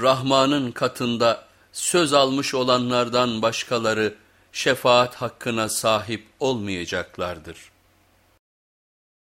Rahman'ın katında söz almış olanlardan başkaları şefaat hakkına sahip olmayacaklardır.